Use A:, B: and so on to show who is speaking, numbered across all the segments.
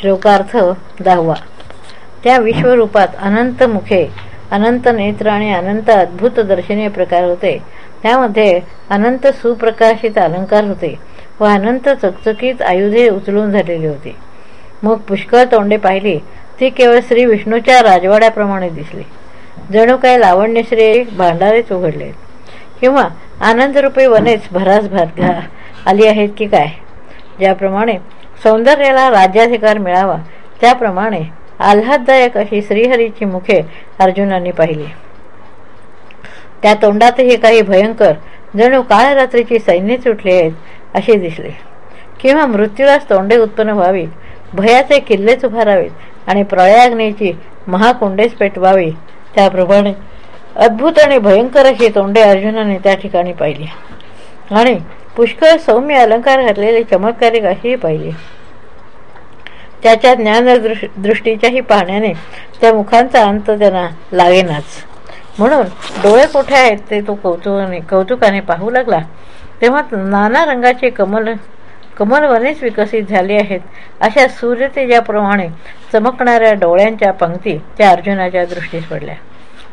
A: श्लोकार्थ दहावा. त्या विश्वरूपात अनंत मुखे अनंत नेत्र आणि अनंत अद्भुत दर्शनीय प्रकार होते. त्यामध्ये अनंत सुप्रकाशित अलंकार होते व अनंत चकचकीत आयुधे उचलून झालेली होती. मग पुष्कळ तोंडे पाहिली ती केवळ श्री विष्णूच्या राजवाड्याप्रमाणे दिसली. जणू काय लावण्यश्री भांडारेच उघडले. किंवा आनंदरूपी वनेच भरास भर आली आहेत की काय? ज्याप्रमाणे सौंदर्याला राज्याधिकार मिळावा. त्याप्रमाणे आल्हाददायक अशी श्रीहरीची मुखे अर्जुनांनी पाहिली. त्या तोंडातही काही भयंकर जणू काळ रात्रीची सैन्य सुटली आहेत असे दिसले. किंवा मृत्यूलाच तोंडे उत्पन्न व्हावीत भयाचे किल्लेच उभारावेत आणि प्रळयाग्नीची महाकुंडेच पेटवावी त्याप्रमाणे अद्भुत आणि भयंकर अशी तोंडे अर्जुनाने त्या ठिकाणी पाहिली. आणि पुष्कळ सौम्य अलंकार घातलेले चमत्कारिक अशीही पाहिजे त्याच्या ज्ञानदृष्टीच्याही पाहण्याने त्या मुखांचा अंत त्यांना लागेनाच. म्हणून डोळे कुठे आहेत ते तो कौतुकाने कौतुकाने पाहू लागला. तेव्हा नाना रंगाचे कमल कमलवनेच विकसित झाले आहेत. अशा सूर्यतेजाप्रमाणे चमकणाऱ्या डोळ्यांच्या पंक्ती त्या अर्जुनाच्या दृष्टीस पडल्या.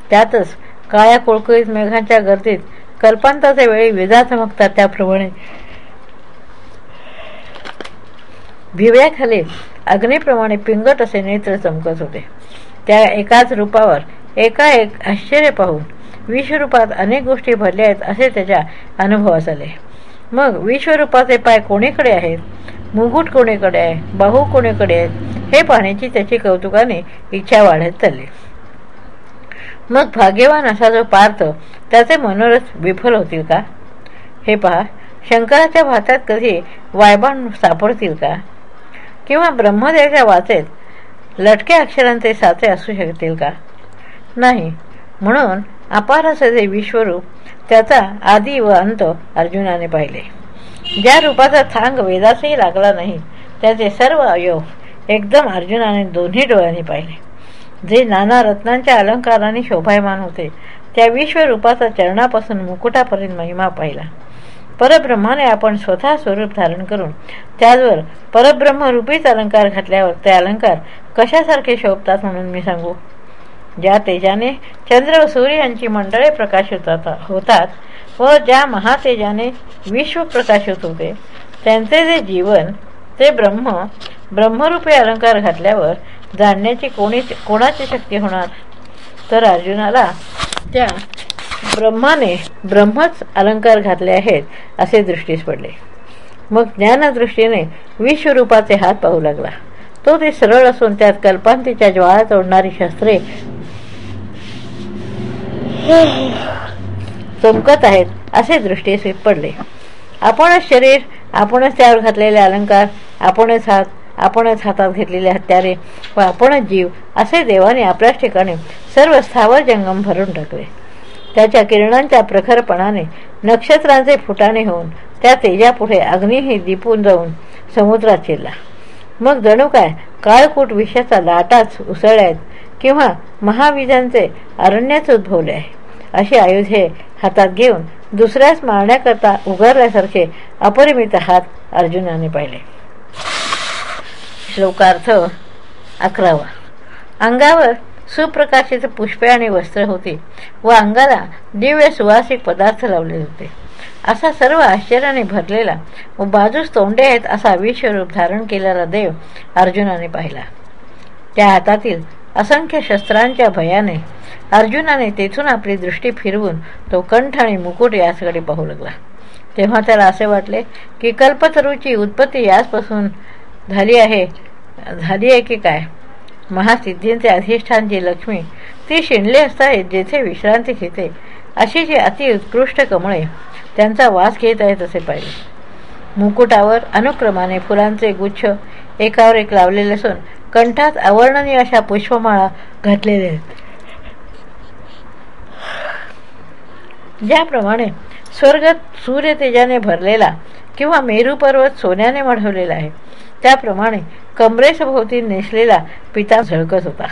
A: त्यातच काळ्या कुळकुळीत मेघांच्या गर्दीत कल्पांताच्या वेळी विजा चमकतात त्याप्रमाणे भिव्याखाली अग्निप्रमाणे पिंगट असे नेत्र चमकत होते. त्या एकाच रूपावर एकाएक आश्चर्य पाहून विश्वरूपात अनेक गोष्टी भरल्या आहेत असे त्याच्या अनुभवास आले मग विश्वरूपाचे पाय कोणीकडे आहेत? मुगुट कोणीकडे आहे? बाहू कोणीकडे आहेत? हे पाहण्याची त्याची कौतुकाने इच्छा वाढत चालली. मग भाग्यवान असा जो पार्थ त्याचे मनोरथ विफल होतील का? हे पहा शंकराच्या भातात कधी वायबाण सापडतील का? किंवा ब्रह्मदेवाच्या वाचेत लटक्या अक्षरांचे साचे असू शकतील का? नाही. म्हणून अपार असे विश्वरूप त्याचा आदी व अंत अर्जुनाने पाहिले. ज्या रूपाचा थांग वेदासही लागला नाही त्याचे सर्व अवयव एकदम अर्जुनाने दोन्ही डोळ्यांनी पाहिले. जे नाना रत्नांच्या अलंकाराने शोभायमान होते त्या विश्वरूपाचा चरणापासून मुकुटापर्यंत महिमा पाहिला. परब्रह्माने आपण स्वतः स्वरूप धारण करून त्याचवर परब्रह्मरूपीच अलंकार घातल्यावर ते अलंकार कशासारखे शोभतात म्हणून मी सांगू? ज्या तेजाने चंद्र व सूर्य यांची मंडळे प्रकाशित होतात व ज्या महातेजाने विश्व प्रकाशित होते त्यांचे जे जीवन ते ब्रह्म ब्रह्मरूपी अलंकार घातल्यावर जाणण्याची कोणी कोणाची शक्ती होणार? तर अर्जुनाला त्या ब्रह्माने ब्रह्मच अलंकार घातले आहेत असे दृष्टीस पडले. मग ज्ञानदृष्टीने विश्वरूपाचे हात पाहू लागला. तो ते सरळ असून त्यात कल्पांतीच्या ज्वाळा तोडणारी शस्त्रे चमकत आहेत असे दृष्टीस पडले. आपणच शरीर आपणच त्यावर घातलेले अलंकार आपणच हात आपणच हातात घेतलेले हत्यारे व आपणच जीव असे देवाने आपल्याच ठिकाणी सर्व स्थावर जंगम भरून टाकले. त्याच्या किरणांच्या प्रखरपणाने नक्षत्रांचे फुटाणे होऊन त्या तेजापुढे अग्नीही दिपून जाऊन समुद्रात शिरला. मग जणू काय काळकूट विषयाचा लाटाच उसळ्यात किंवा महाविजांचे अरण्याच उद्भवले आहे असे आयुधे हातात घेऊन दुसऱ्याच मारण्याकरता उगारल्यासारखे अपरिमित हात अर्जुनाने पाहिले. श्लोकार्थ अकरावा. अंगावर सुप्रकाशित पुष्पे आणि वस्त्र होती व अंगाला दिव्य सुवासिक पदार्थ लावले होते. असा सर्व आश्चर्याने भरलेला व बाजूस तोंडे आहेत असा विश्वरूप धारण केलेला देव अर्जुनाने पाहिला. त्या हातातील असंख्य शस्त्रांच्या भयाने अर्जुनाने तेथून आपली दृष्टी फिरवून तो कंठ आणि मुकुट याचकडे पाहू लागला. तेव्हा त्याला असे वाटले की कल्पतरूची उत्पत्ती याचपासून झाली आहे झाली आहे की काय? महासिद्धींचे अधिष्ठान जी लक्ष्मी ती शिणले असता जेथे विश्रांती घेते अशी जी अतिउत्कृष्ट कमळे त्यांचा वास घेत आहेत असे पाहिजे मुकुटावर अनुक्रमाने फुलांचे गुच्छ एकावर एक लावलेले असून कंठात अवर्णनीय अशा पुष्पमाळा घातलेल्या आहेत. ज्याप्रमाणे स्वर्ग सूर्यतेजाने भरलेला किंवा मेरू पर्वत सोन्याने मढवलेला आहे त्याप्रमाणे कमरेसभोवती नेसलेला पिता झळकत होता.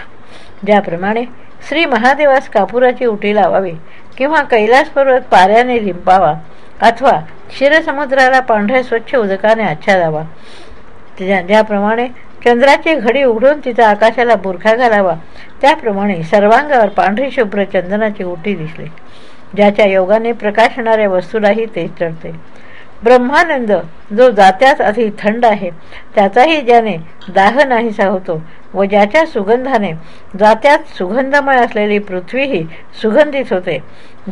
A: ज्याप्रमाणे श्री महादेवास कापुराची उटी लावावी किंवा कैलास पर्वत पाऱ्याने लिंपावा अथवा क्षीरसमुद्राला पांढऱ्या स्वच्छ उदकाने आच्छादावा. ज्या ज्याप्रमाणे चंद्राची घडी उघडून तिचा आकाशाला बुरखा घालावा त्याप्रमाणे सर्वांगावर पांढरी शुभ्र चंदनाची उटी दिसली. ज्याच्या योगाने प्रकाशणाऱ्या वस्तूलाही ते चढते. ब्रह्मानंद जो जात्यात अधिक थंड आहे त्याचाही ज्याने दाह नाहीसा होतो व ज्याच्या सुगंधाने जात्यात सुगंधमय असलेली पृथ्वीही सुगंधित होते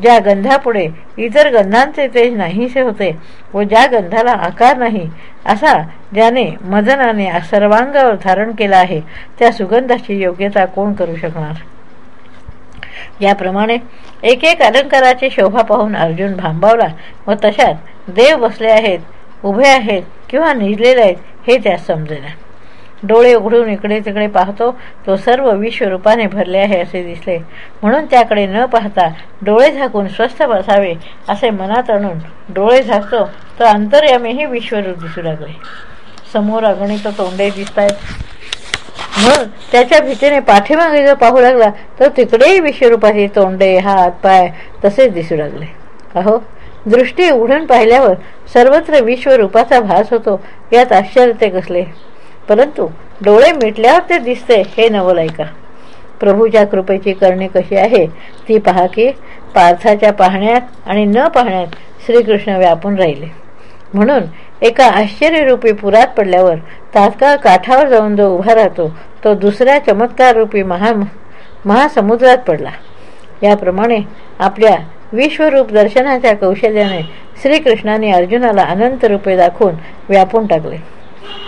A: ज्या गंधापुढे इतर गंधांचे तेज नाहीसे होते व ज्या गंधाला आकार नाही असा ज्याने मदनाने सर्वांगावर धारण केला आहे त्या सुगंधाची योग्यता कोण करू शकणार? याप्रमाणे एक एक अलंकाराची शोभा पाहून अर्जुन भांबावला व तशात देव बसले आहेत उभे आहेत किंवा निजलेले आहेत हे त्यास समजेना. डोळे उघडून इकडे तिकडे पाहतो तो सर्व विश्वरूपाने भरले आहे असे दिसले. म्हणून त्याकडे न पाहता डोळे झाकून स्वस्थ बसावे असे मनात आणून डोळे झाकतो तर अंतर्यामेही विश्वरूप दिसू लागले. समोर अगणित तोंडे दिसत आहेत म्हणून त्याच्या भीतीने पाठीमागे जर पाहू लागला तर तिकडेही विश्वरूपाचे तोंडे हात पाय तसेच दिसू लागले. अहो दृष्टी उघडून पाहिल्यावर सर्वत्र विश्वरूपाचा भास होतो यात आश्चर्य ते कसले. परंतु डोळे मिटल्यावर ते दिसते हे नवल ऐका प्रभूच्या कृपेची करणी कशी आहे ती पहा की पार्थाच्या पाहण्यात आणि न पाहण्यात श्रीकृष्ण व्यापून राहिले. म्हणून एका आश्चर्यरूपी पुरात पडल्यावर तात्काळ काठावर जाऊन जो उभा राहतो तो दुसऱ्या चमत्कार रूपी महा महासमुद्रात पडला. याप्रमाणे आपल्या विश्वरूप दर्शनाच्या कौशल्याने श्रीकृष्णाने अर्जुनाला अनंत रूपे दाखवून व्यापून टाकले.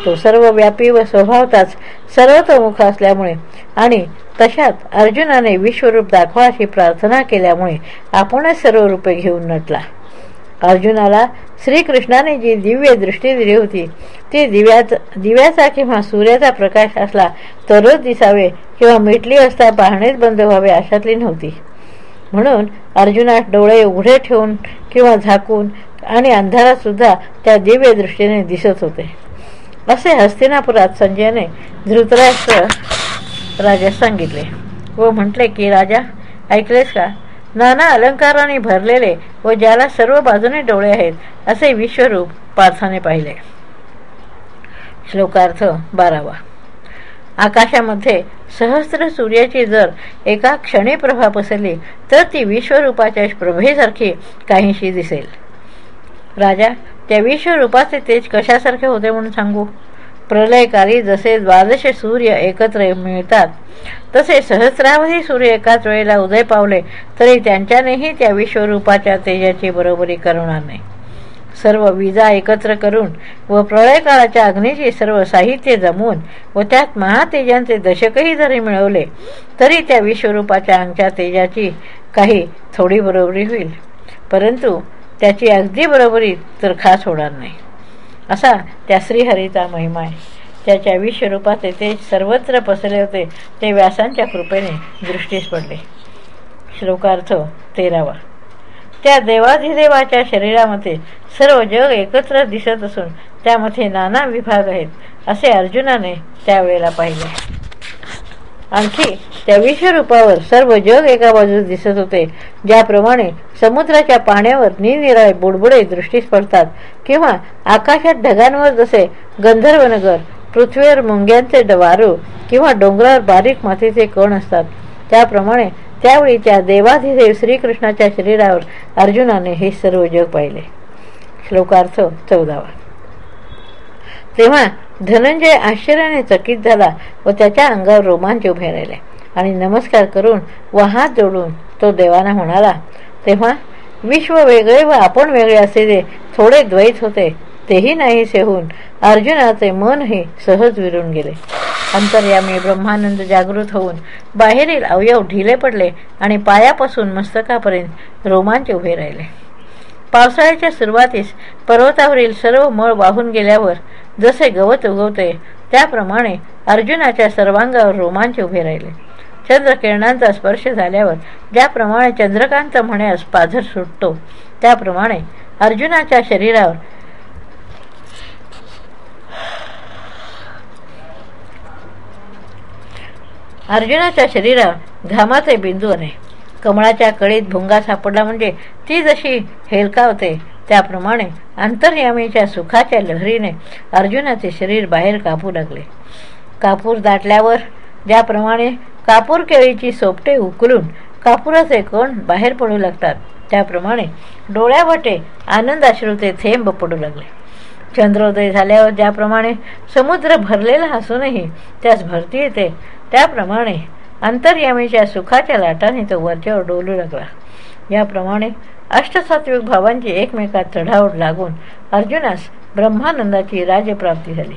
A: तो सर्व व्यापी व स्वभावताच सर्वतोमुख असल्यामुळे आणि तशात अर्जुनाने विश्वरूप दाखवा अशी प्रार्थना केल्यामुळे आपणच सर्व रूपे घेऊन नटला. अर्जुनाला श्रीकृष्णाने जी दिव्य दृष्टी दिली होती ती दिव्याचा दिव्याचा किंवा सूर्याचा प्रकाश असला तरच दिसावे किंवा मिटली असता पाहणेच बंद व्हावे अशातली नव्हती. म्हणून अर्जुनास डोळे उघडे ठेवून किंवा झाकून आणि अंधारातसुद्धा त्या दिव्य दृष्टीने दिसत होते. असे हस्तिनापुरात संजयने धृतराष्ट्र राजास सांगितले व म्हटले की राजा ऐकलेस का? नाना अलंकाराने भरलेले व ज्याला सर्व बाजूने डोळे आहेत असे विश्वरूप पार्थाने पाहिले. श्लोकार्थ बारावा. आकाशामध्ये सहस्त्र सूर्याची जर एका क्षणी प्रभा पसरली तर ती विश्वरूपाच्या प्रभेसारखी काहीशी दिसेल. राजा त्या विश्वरूपाचे तेज कशासारखे होते म्हणून सांगू? प्रलयकारी जसे द्वादश सूर्य एकत्र मिळतात तसे सहस्रावधी सूर्य एकाच वेळेला उदय पावले तरी त्यांच्यानेही त्या विश्वरूपाच्या तेजाची बरोबरी करणार नाही. सर्व विजा एकत्र करून व प्रळयकाळाच्या अग्नीचे सर्व साहित्य जमवून व त्यात महातेजांचे दशकही जरी मिळवले तरी त्या विश्वरूपाच्या अंगच्या तेजाची काही थोडी बरोबरी होईल. परंतु त्याची अगदी बरोबरी तर खास होणार नाही. असा त्या श्रीहरीचा महिमा आहे. त्याच्या विश्वरूपात येथे सर्वत्र पसरले होते ते व्यासांच्या कृपेने दृष्टीस पडले. श्लोकार्थ तेरावा. त्या देवाधिदेवाच्या शरीरामध्ये सर्व जग एकत्र दिसत असून त्यामध्ये नाना विभाग आहेत असे अर्जुनाने त्यावेळेला पाहिले. आणखी त्या विश्वरूपावर सर्व जग एका बाजूस दिसत होते. ज्याप्रमाणे समुद्राच्या पाण्यावर निरनिराळे बुडबुडे दृष्टीस पडतात किंवा आकाशात ढगांवर जसे गंधर्वनगर पृथ्वीवर मुंग्यांचे वारू किंवा डोंगरावर बारीक मातीचे कण असतात. त्याप्रमाणे त्यावेळी त्या देवाधिदेव श्रीकृष्णाच्या शरीरावर अर्जुनाने हे सर्व जग पाहिले. श्लोकार्थ चौदावा. तेव्हा धनंजय आश्चर्याने चकित झाला व त्याच्या अंगावर रोमांच उभे राहिले. आणि नमस्कार करून व हात जोडून तो देवाना म्हणाला तेव्हा विश्व वेगळे व आपण वेगळे असलेले थोडे द्वैत होते तेही नाहीसे होऊन अर्जुनाचे मनही सहज विरून गेले. अंतर्यामी ब्रह्मानंद जागृत होऊन बाहेरील अवयव ढिले पडले आणि पायापासून मस्तकापर्यंत रोमांच उभे राहिले. पावसाळ्याच्या सुरुवातीस पर्वतावरील सर्व मळ वाहून गेल्यावर जसे गवत उगवते त्याप्रमाणे अर्जुनाच्या सर्वांगावर रोमांच उभे राहिले. चंद्रकिरणांचा स्पर्श झाल्यावर ज्याप्रमाणे चंद्रकांत म्हणण्यास पाझर सुटतो त्याप्रमाणे अर्जुनाच्या शरीरावर अर्जुनाच्या शरीरावर घामाचे बिंदू आले. कमळाच्या कळीत भुंगा सापडला म्हणजे ती जशी हेलकावते त्याप्रमाणे अंतर्यामीच्या सुखाच्या लहरीने अर्जुनाचे शरीर बाहेर कापू लागले. कापूर दाटल्यावर ज्याप्रमाणे कापूर केळीची सोपटे उकलून कापुराचे कोण बाहेर पडू लागतात त्याप्रमाणे डोळ्यावटे आनंदाश्रुते थेंब पडू लागले. चंद्रोदय झाल्यावर ज्याप्रमाणे समुद्र भरलेला असूनही त्यास भरती येते त्याप्रमाणे अंतर्यामीच्या सुखाच्या लाटाने तो वरच्यावर डोलू लागला. याप्रमाणे अष्टसात्विक भावांची एकमेकात चढावर लागून अर्जुनास ब्रह्मानंदाची राजप्राप्ती झाली.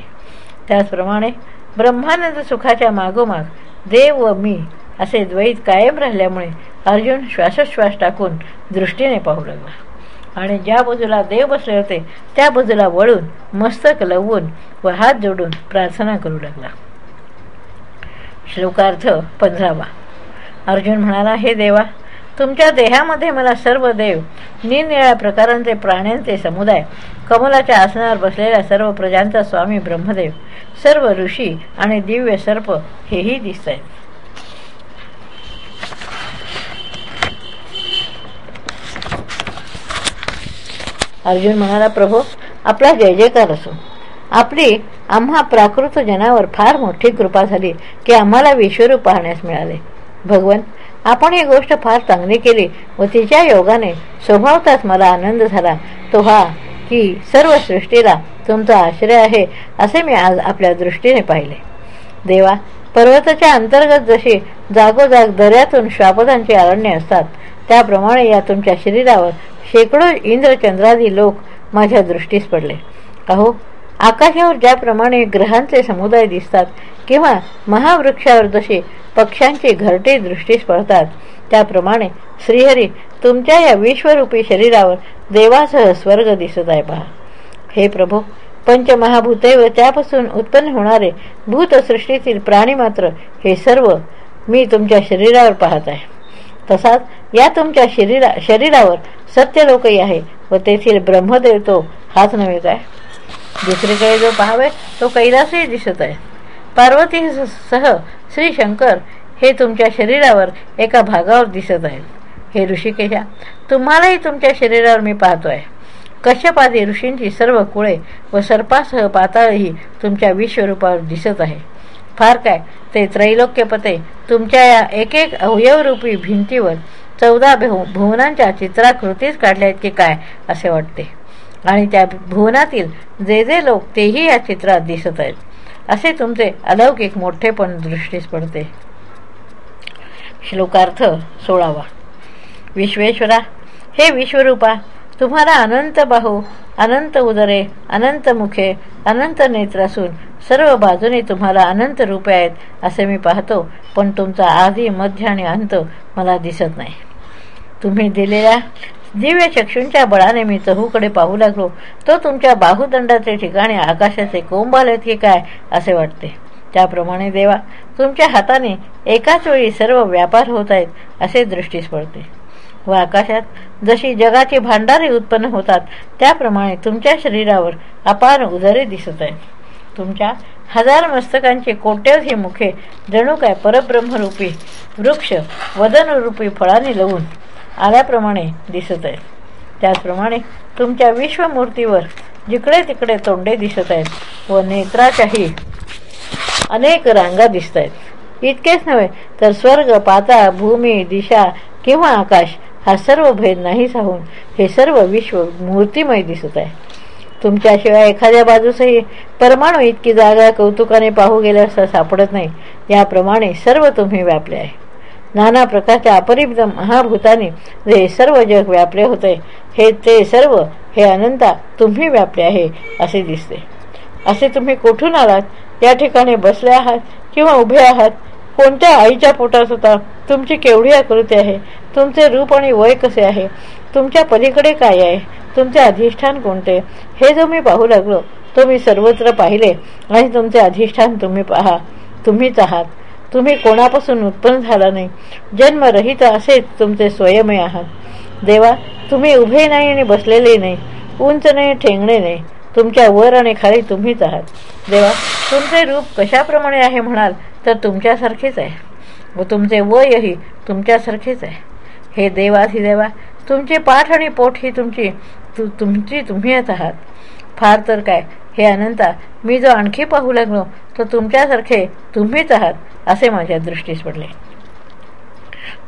A: त्याचप्रमाणे ब्रह्मानंद सुखाच्या मागोमाग देव व मी असे द्वैत कायम राहिल्यामुळे अर्जुन श्वासोश्वास टाकून दृष्टीने पाहू लागला. आणि ज्या बाजूला देव बसले होते त्या बाजूला वळून मस्तक लवून व हात जोडून प्रार्थना करू लागला. श्लोकार्थ पंधरावा. अर्जुन म्हणाला हे देवा तुमच्या देहामध्ये मला सर्व देव निरनिळ्या प्रकारांचे प्राण्यांचे समुदाय कमलाच्या आसनावर बसलेल्या सर्व प्रजांचा स्वामी ब्रह्मदेव सर्व ऋषी आणि दिव्य सर्प हेही दिसत आहेत अर्जुन म्हणाला प्रभू आपला जय जयकार असो. आपली आम्हा प्राकृत जनावर फार मोठी कृपा झाली की आम्हाला विश्वरूप पाहण्यास मिळाले. भगवान आपण ही गोष्ट फार चांगली केली व तिच्या योगाने स्वभावताच मला आनंद झाला. तो हा की सर्व सृष्टीला तुमचा आश्रय आहे असे मी आज आपल्या दृष्टीने पाहिले. देवा पर्वताच्या अंतर्गत जशी जागोजाग दऱ्यातून श्वापदांची अरण्य असतात त्याप्रमाणे या तुमच्या शरीरावर शेकडो इंद्रचंद्रादी लोक माझ्या दृष्टीस पडले. अहो आकाशावर ज्याप्रमाणे ग्रहांचे समुदाय दिसतात किंवा महावृक्षावर जसे पक्ष्यांची घरटे दृष्टीस पडतात. त्याप्रमाणे श्रीहरी तुमच्या या विश्वरूपी शरीरावर देवासह स्वर्ग दिसत आहे पहा. हे प्रभू पंचमहाभूते व त्यापासून उत्पन्न होणारे भूतसृष्टीतील प्राणी मात्र हे सर्व मी तुमच्या शरीरावर पाहत आहे. तसाच या तुमच्या शरीरा शरीरावर सत्यलोकही आहे व तेथील ब्रह्मदेव तो हाच नव्हे काय? दुसरीकडे जो पाहावे तो कैलासही दिसत आहे. पार्वतीसह श्री शंकर हे तुमच्या शरीरावर एका भागावर दिसत आहेत. हे ऋषिकेशा तुम्हालाही तुमच्या शरीरावर मी पाहतो आहे कश्यपादी ऋषींची सर्व कुळे व सर्पासह पाताळही तुमच्या विश्वरूपावर दिसत आहे. फार काय ते त्रैलोक्यपते तुमच्या या एक एक अवयवरूपी भिंतीवर चौदा भुवनांच्या चित्राकृतीच काढल्या की काय असे वाटते. आणि त्या भुवनातील जे जे लोक तेही या चित्रात दिसत आहेत. असे तुमचे अलौकिक मोठेपण दृष्टीस पडते. श्लोकार्थ सोळावा. विश्वेश्वरा हे विश्वरूपा तुम्हाला अनंत बाहू अनंत उदरे अनंत मुखे अनंत नेत्र असून सर्व बाजूने तुम्हाला अनंत रूपे आहेत असे मी पाहतो पण तुमचा आधी मध्य आणि अंत मला दिसत नाही. तुम्ही दिलेल्या दिव्य चक्षूंच्या बळाने मी चहूकडे पाहू लागलो. तो तुमच्या बाहुदंडाचे ठिकाणी आकाशाचे कोंब आलेत की काय असे वाटते. त्याप्रमाणे देवा तुमच्या हाताने एकाच वेळी सर्व व्यापार होत आहेत असे दृष्टीस पडते. व आकाशात जशी जगाची भांडारे उत्पन्न होतात त्याप्रमाणे तुमच्या शरीरावर अपार उदरे दिसत आहेत. तुमच्या हजार मस्तकांची कोट्यवधी मुखे जणू काय परब्रह्मरूपी वृक्ष वदनरूपी फळाने लवून आल्याप्रमाणे दिसत आहेत. त्याचप्रमाणे तुमच्या विश्वमूर्तीवर जिकडे तिकडे तोंडे दिसत आहेत व नेत्राच्याही अनेक रांगा दिसत आहेत. इतकेच नव्हे तर स्वर्ग पाता भूमी दिशा किंवा आकाश हा सर्व भेद नाही साहून हे सर्व विश्व मूर्तिमय दिसत आहे. तुमच्याशिवाय एखाद्या बाजूसही परमाणू इतकी जागा कौतुकाने पाहू गेल्या असता सापडत नाही. याप्रमाणे सर्व तुम्ही व्यापले आहे. नाना प्रकारच्या अपरिब्ध महाभूताने जे सर्व जग व्यापले होते हे ते सर्व हे अनंता तुम्ही व्यापले आहे असे दिसते. असे तुम्ही कुठून आलात? या ठिकाणी बसले आहात किंवा उभे आहात? कोणत्या आईच्या पोटात होता? तुमची केवढी आकृती आहे? तुमचे रूप आणि वय कसे आहे? तुमच्या पलीकडे काय आहे? तुमचे अधिष्ठान कोणते? हे जो मी पाहू लागलो तो मी सर्वत्र पाहिले आणि तुमचे अधिष्ठान तुम्ही पहा. तुम्हीच आहात. तुम्ही कोणापासून उत्पन्न झाला नाही. जन्मरहित असेच तुमचे स्वयमय आहात. देवा तुम्ही उभे नाही आणि बसलेले नाही. उंच नाही ठेंगणे नाही. तुमच्या वर आणि खाली तुम्हीच आहात. देवा तुमचे रूप कशाप्रमाणे आहे म्हणाल तर तुमच्यासारखेच आहे. व तुमचे वयही तुमच्यासारखेच आहे. हे देवा तुमचे पाठ आणि पोट ही तुमची तु तुमची तुम्हीच आहात. फार तर काय हे अनंता मी जो आणखी पाहू लागलो तो तुमच्यासारखे तुम्हीच आहात असे माझ्या दृष्टीस पडले.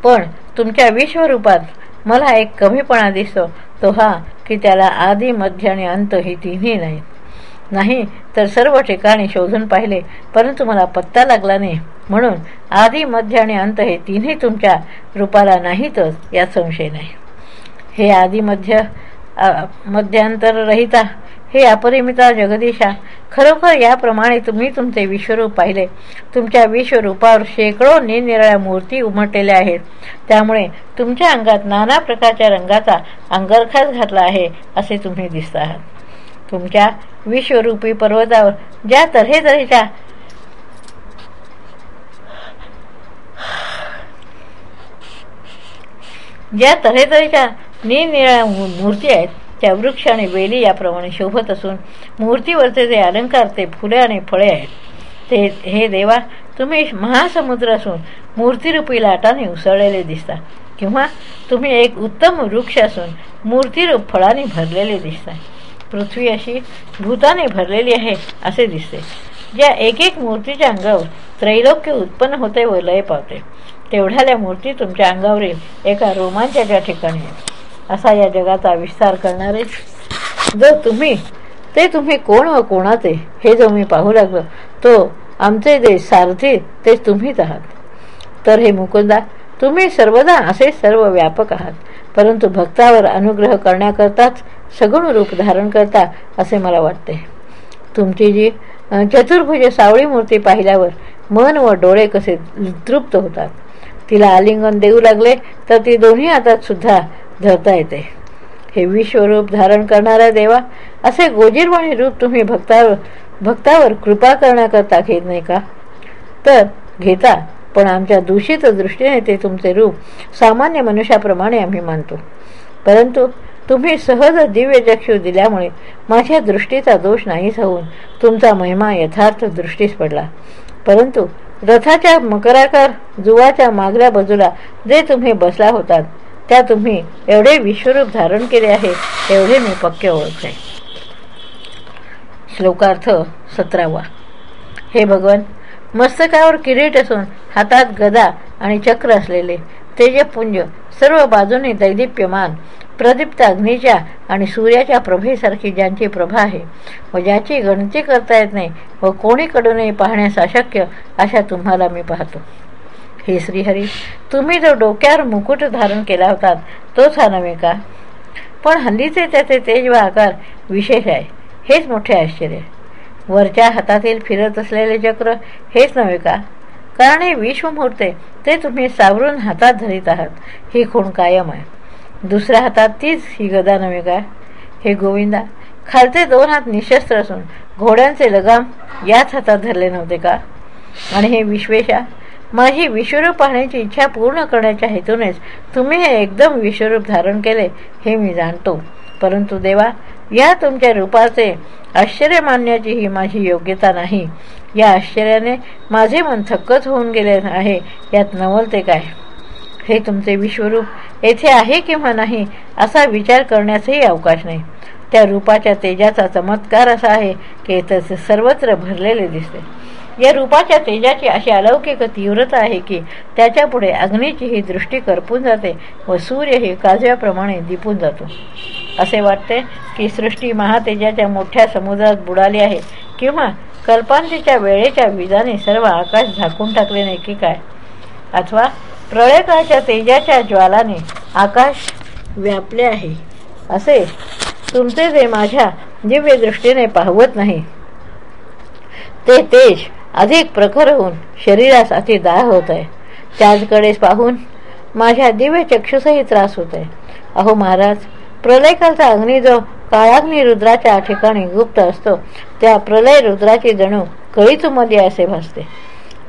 A: पण तुमच्या विश्वरूपात मला एक कमीपणा दिसतो तो हा की त्याला आधी मध्य आणि अंत ही तिन्ही नाहीत. नाही तर सर्व ठिकाणी शोधून पाहिले परंतु मला पत्ता लागला नाही. म्हणून आधी मध्य आणि अंत हे तिन्ही तुमच्या रूपाला नाहीतच यात संशय नाही. हे आधी मध्य मध्यांतररहिता हे अपरिमिता जगदीशा खरोखर याप्रमाणे तुम्ही तुमचे विश्वरूप पाहिले. तुमच्या विश्वरूपावर शेकडो निरनिराळ्या मूर्ती उमटलेल्या आहेत. त्यामुळे तुमच्या अंगात नाना प्रकारच्या रंगाचा अंगरखास घातला आहे असे तुम्ही दिसत आहात. तुमच्या विश्वरूपी पर्वतावर ज्या तऱ्हेतऱ्हेच्या ज्या तऱ्हेतऱ्हेच्या निरनिराळ्या मूर्ती आहेत त्या वृक्ष आणि वेली याप्रमाणे शोभत असून मूर्तीवरचे जे अलंकार ते फुले आणि फळे आहेत. ते हे देवा तुम्ही महासमुद्र असून मूर्तिरूपी लाटाने उसळलेले दिसता किंवा तुम्ही एक उत्तम वृक्ष असून मूर्तिरूप फळाने भरलेले दिसता पृथ्वी अशी भूताने भरलेली आहे असे दिसते. ज्या एक एक मूर्तीच्या अंगावर त्रैलोक्य उत्पन्न होते व लय पावते. तेवढ्याल्या मूर्ती तुमच्या अंगावरील एका रोमांच्या ठिकाणी असा या जगाचा विस्तार करणारे. जर तुम्ही ते तुम्ही कोण व कोणाचे हे जो मी पाहू लागलो तो आमचे जे सारथी ते तुम्हीच आहात. तर हे मुकुंदा तुम्ही सर्वदा असे सर्व व्यापक आहात. परंतु भक्तावर अनुग्रह करण्याकरताच सगुण रूप धारण करता असे मला वाटते. तुमची जी चतुर्भुज सावळी मूर्ती पाहिल्यावर मन व डोळे कसे तृप्त होतात. तिला आलिंगन देऊ लागले तर ती दोन्ही हातात सुद्धा धरता येते. हे विश्वरूप धारण करणारा देवा असे गोजीरवाणी रूप तुम्ही भक्तावर भक्तावर कृपा करण्याकरता घेत नाही का? तर घेता पण आमच्या दूषित दृष्टीने ते तुमचे रूप सामान्य मनुष्याप्रमाणे आम्ही मानतो. परंतु तुम्ही सहज दिव्य चक्षु दिल्यामुळे माझ्या दृष्टीचा दोष नाहीच होऊन तुमचा महिमा यथार्थ दृष्टीस पडला. परंतु रथाच्या मकराकार जुवाच्या मागल्या बाजूला जे तुम्ही बसला होतात त्या तुम्ही एवढे विश्वरूप धारण केले आहे एवढे मी पक्के ओळखले श्लोकार्थ सतरावा. हे भगवान मस्तकावर किरीट असून हातात गदा आणि चक्र असलेले तेजपुंज सर्व बाजूने दैदिप्यमान प्रदीप्त अग्नीच्या आणि सूर्याच्या प्रभेसारखी ज्यांची प्रभा आहे व ज्याची गणती करता येत नाही व कोणीकडूनही पाहण्यास अशक्य अशा तुम्हाला मी पाहतो. हे श्रीहरी तुम्ही जो डोक्यावर मुकुट धारण केला होता तोच हा नव्हे का? पण हल्लीचे त्याचे तेज व आकार विशेष आहे. हेच मोठे आश्चर्य. वरच्या हातातील फिरत असलेले चक्र हेच नव्हे का? कारण हे विश्वमूर्ते ते तुम्ही सावरून हातात धरीत आहात. ही खूण कायम आहे. दुसऱ्या हातात तीच ही गदा नव्हे का? हे गोविंदा खालचे दोन हात निशस्त्र असून घोड्यांचे लगाम याच हातात धरले नव्हते का? आणि हे विश्वेशा माझी विश्वरूप पाहण्याची इच्छा पूर्ण करण्याच्या हेतूनेच तुम्ही हे एकदम विश्वरूप धारण केले हे मी जाणतो. परंतु देवा या तुमच्या रूपाचे आश्चर्य मानण्याची ही माझी योग्यता नाही. या आश्चर्याने माझे मन थक्कच होऊन गेले आहे यात नवलते काय? हे तुमचे विश्वरूप येथे आहे किंवा नाही असा विचार करण्यासही अवकाश नाही. त्या रूपाच्या तेजाचा चमत्कार असा आहे की तसे सर्वत्र भरलेले दिसते. या रूपाच्या तेजाची अशी अलौकिक तीव्रता आहे की त्याच्यापुढे अग्नीची ही दृष्टी करपून जाते व सूर्यही काजव्याप्रमाणे दिपून जातो. असे वाटते की सृष्टी महातेजाच्या मोठ्या समुद्रात बुडाली आहे किंवा कल्पांतीच्या वेळेच्या विजाने सर्व आकाश झाकून टाकले नाही की काय? अथवा प्रळयकाच्या तेजाच्या ज्वालाने आकाश व्यापले आहे. असे तुमचे जे माझ्या दिव्य दृष्टीने पाहवत नाही ते तेज अधिक प्रखर होऊन शरीरास अति दाह होत आहे त्याचकडे पाहून माझ्या दिव्य चक्षुसही त्रास होत आहे अहो महाराज प्रलयकालचा अग्नी जो काळाग्नी रुद्राच्या ठिकाणी गुप्त असतो त्या प्रलय रुद्राची जणू कळीचुमली असे भासते.